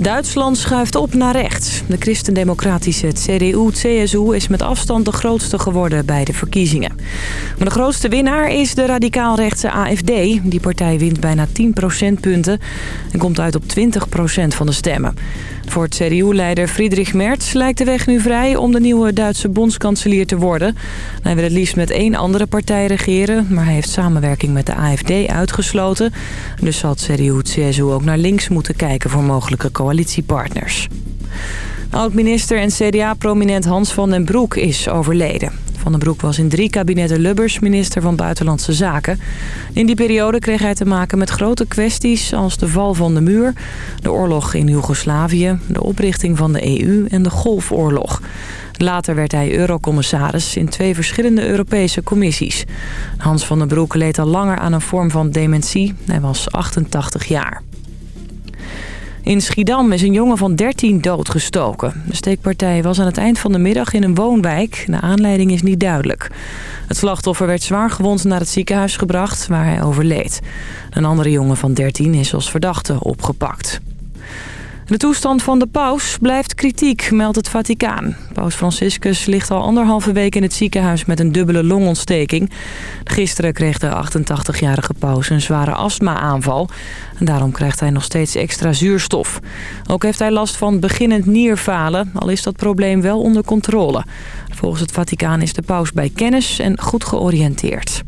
Duitsland schuift op naar rechts. De christendemocratische CDU-CSU is met afstand de grootste geworden bij de verkiezingen. Maar de grootste winnaar is de radicaal-rechtse AFD. Die partij wint bijna 10 procentpunten en komt uit op 20% van de stemmen. Voor CDU-leider Friedrich Merz lijkt de weg nu vrij om de nieuwe Duitse bondskanselier te worden. Hij wil het liefst met één andere partij regeren, maar hij heeft samenwerking met de AFD uitgesloten. Dus zal het CDU-CSU ook naar links moeten kijken voor mogelijke coalitiepartners. Oud-minister en CDA-prominent Hans van den Broek is overleden. Van den Broek was in drie kabinetten Lubbers minister van Buitenlandse Zaken. In die periode kreeg hij te maken met grote kwesties als de val van de muur... de oorlog in Joegoslavië, de oprichting van de EU en de Golfoorlog. Later werd hij eurocommissaris in twee verschillende Europese commissies. Hans van den Broek leed al langer aan een vorm van dementie. Hij was 88 jaar. In Schiedam is een jongen van 13 doodgestoken. De steekpartij was aan het eind van de middag in een woonwijk. De aanleiding is niet duidelijk. Het slachtoffer werd zwaar gewond naar het ziekenhuis gebracht, waar hij overleed. Een andere jongen van 13 is als verdachte opgepakt. De toestand van de paus blijft kritiek, meldt het Vaticaan. Paus Franciscus ligt al anderhalve week in het ziekenhuis met een dubbele longontsteking. Gisteren kreeg de 88-jarige paus een zware astma-aanval. En daarom krijgt hij nog steeds extra zuurstof. Ook heeft hij last van beginnend nierfalen, al is dat probleem wel onder controle. Volgens het Vaticaan is de paus bij kennis en goed georiënteerd.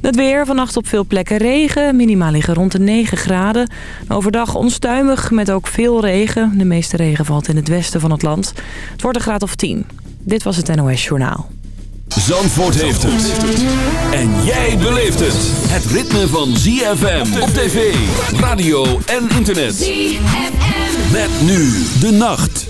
Het weer, vannacht op veel plekken regen. Minimaal liggen rond de 9 graden. Overdag onstuimig met ook veel regen. De meeste regen valt in het westen van het land. Het wordt een graad of 10. Dit was het NOS Journaal. Zandvoort heeft het. En jij beleeft het. Het ritme van ZFM op tv, radio en internet. ZFM. Met nu de nacht.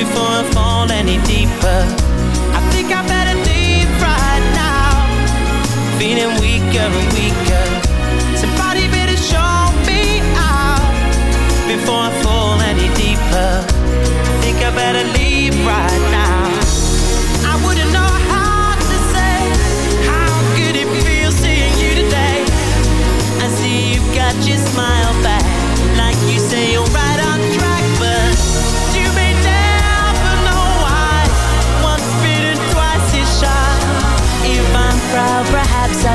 Before I fall any deeper. I think I better leave right now, feeling weaker and weaker. Somebody better show me out before I fall any deeper. think I better leave right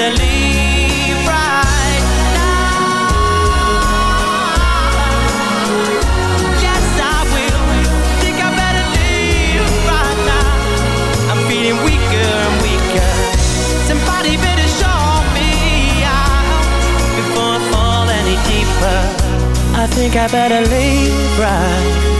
Better leave right now. Yes, I will. Think I better leave right now. I'm feeling weaker and weaker. Somebody better show me out before I fall any deeper. I think I better leave right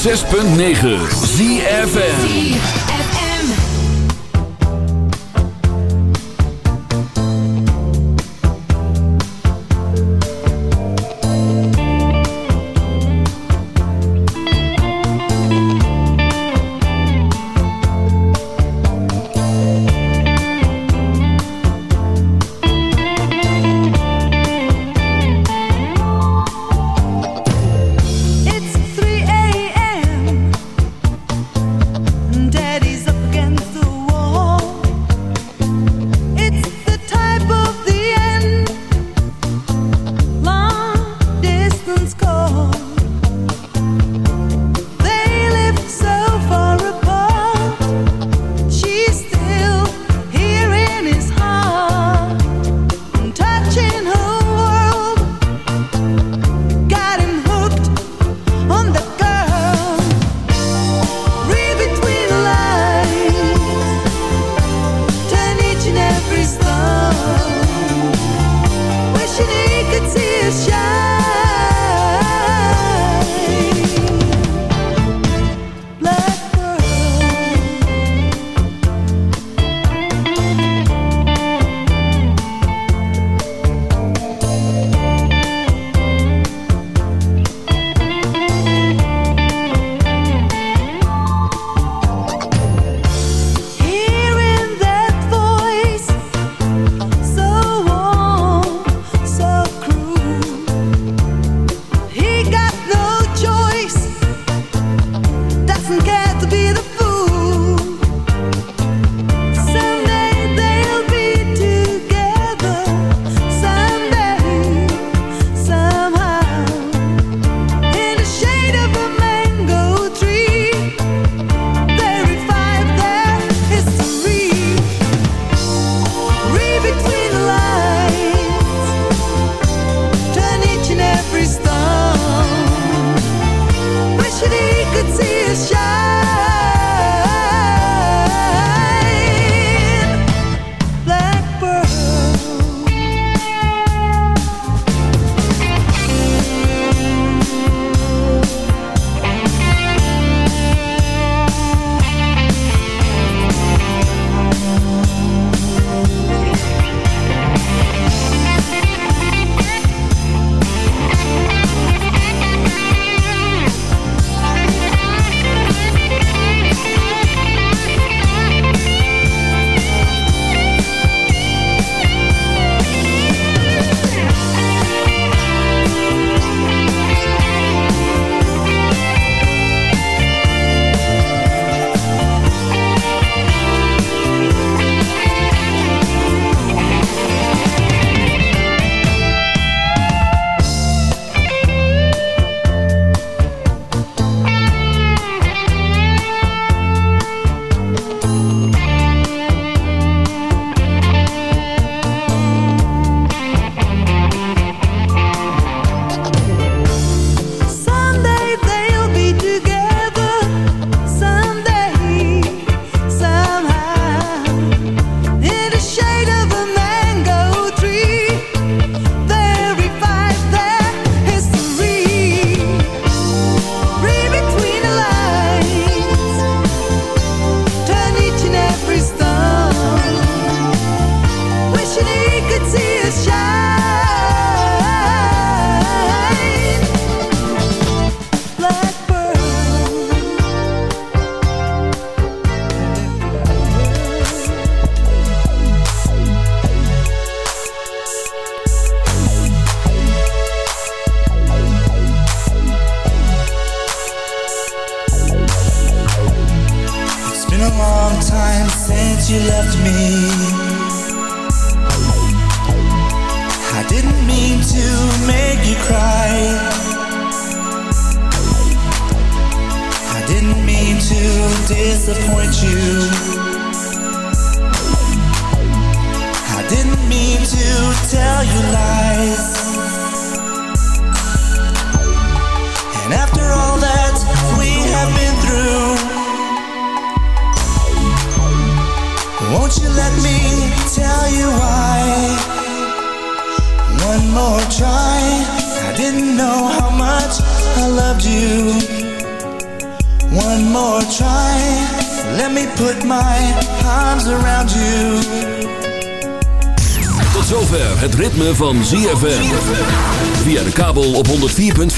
106.9 ZFN